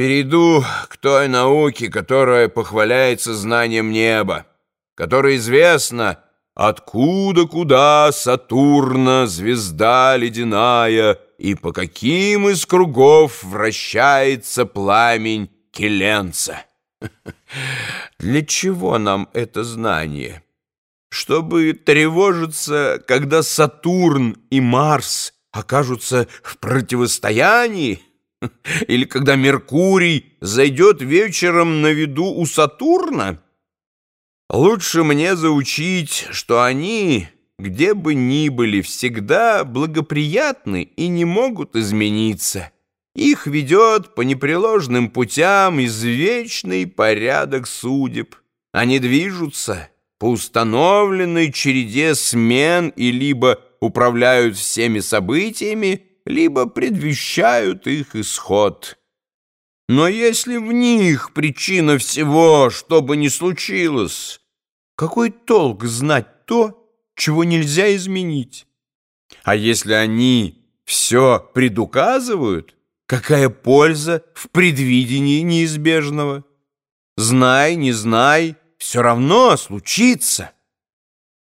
Перейду к той науке, которая похваляется знанием неба, которая известна, откуда куда Сатурна, звезда ледяная, и по каким из кругов вращается пламень Келенца. Для чего нам это знание? Чтобы тревожиться, когда Сатурн и Марс окажутся в противостоянии? Или когда Меркурий зайдет вечером на виду у Сатурна? Лучше мне заучить, что они, где бы ни были, всегда благоприятны и не могут измениться. Их ведет по непреложным путям извечный порядок судеб. Они движутся по установленной череде смен и либо управляют всеми событиями, либо предвещают их исход. Но если в них причина всего, что бы ни случилось, какой толк знать то, чего нельзя изменить? А если они все предуказывают, какая польза в предвидении неизбежного? Знай, не знай, все равно случится.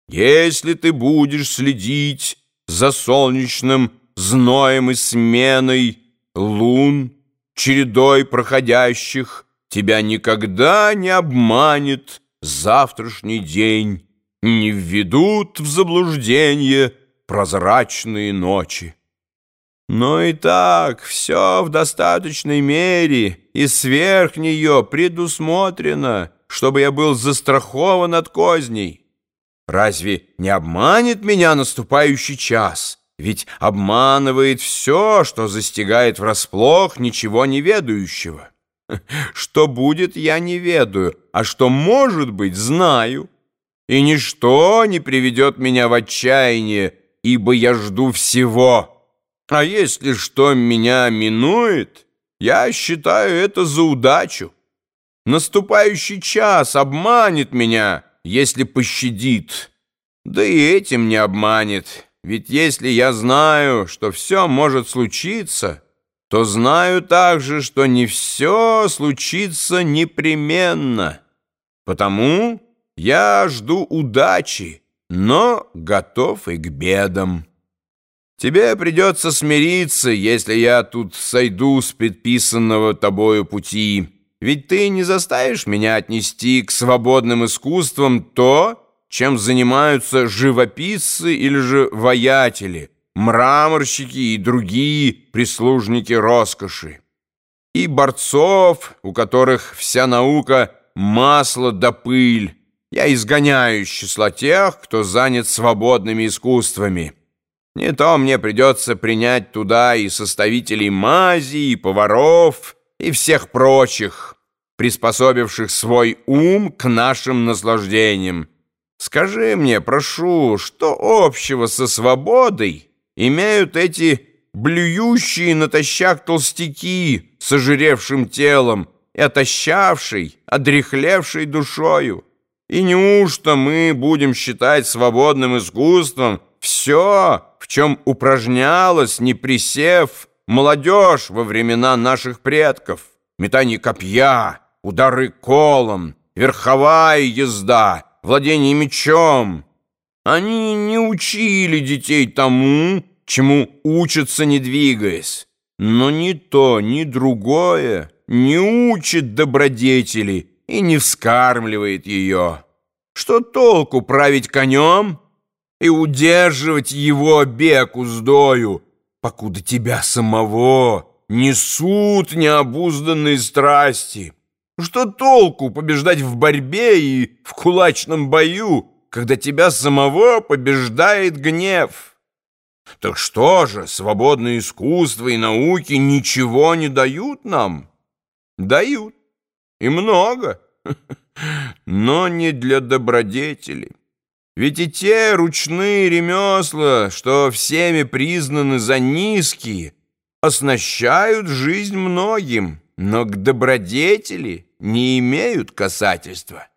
Если ты будешь следить за солнечным зноем и сменой лун, чередой проходящих, тебя никогда не обманет завтрашний день, не введут в заблуждение прозрачные ночи. Но и так все в достаточной мере и сверх нее предусмотрено, чтобы я был застрахован от козней. Разве не обманет меня наступающий час?» Ведь обманывает все, что застигает врасплох ничего не ведающего. Что будет, я не ведаю, а что может быть, знаю. И ничто не приведет меня в отчаяние, ибо я жду всего. А если что меня минует, я считаю это за удачу. Наступающий час обманет меня, если пощадит, да и этим не обманет». Ведь если я знаю, что все может случиться, то знаю также, что не все случится непременно. Потому я жду удачи, но готов и к бедам. Тебе придется смириться, если я тут сойду с предписанного тобою пути, ведь ты не заставишь меня отнести к свободным искусствам то, чем занимаются живописцы или же воятели, мраморщики и другие прислужники роскоши. И борцов, у которых вся наука — масло да пыль. Я изгоняю из числа тех, кто занят свободными искусствами. Не то мне придется принять туда и составителей мази, и поваров, и всех прочих, приспособивших свой ум к нашим наслаждениям. Скажи мне, прошу, что общего со свободой имеют эти блюющие натощак толстяки с ожиревшим телом и отощавшей, одрехлевшей душою? И неужто мы будем считать свободным искусством все, в чем упражнялась, не присев, молодежь во времена наших предков? Метание копья, удары колом, верховая езда — владение мечом. Они не учили детей тому, чему учатся, не двигаясь. Но ни то, ни другое не учит добродетели и не вскармливает ее. Что толку править конем и удерживать его бег уздою, покуда тебя самого несут необузданные страсти?» Что толку побеждать в борьбе и в кулачном бою, когда тебя самого побеждает гнев? Так что же, свободное искусство и науки ничего не дают нам? Дают. И много. Но не для добродетели. Ведь и те ручные ремесла, что всеми признаны за низкие, оснащают жизнь многим но к добродетели не имеют касательства.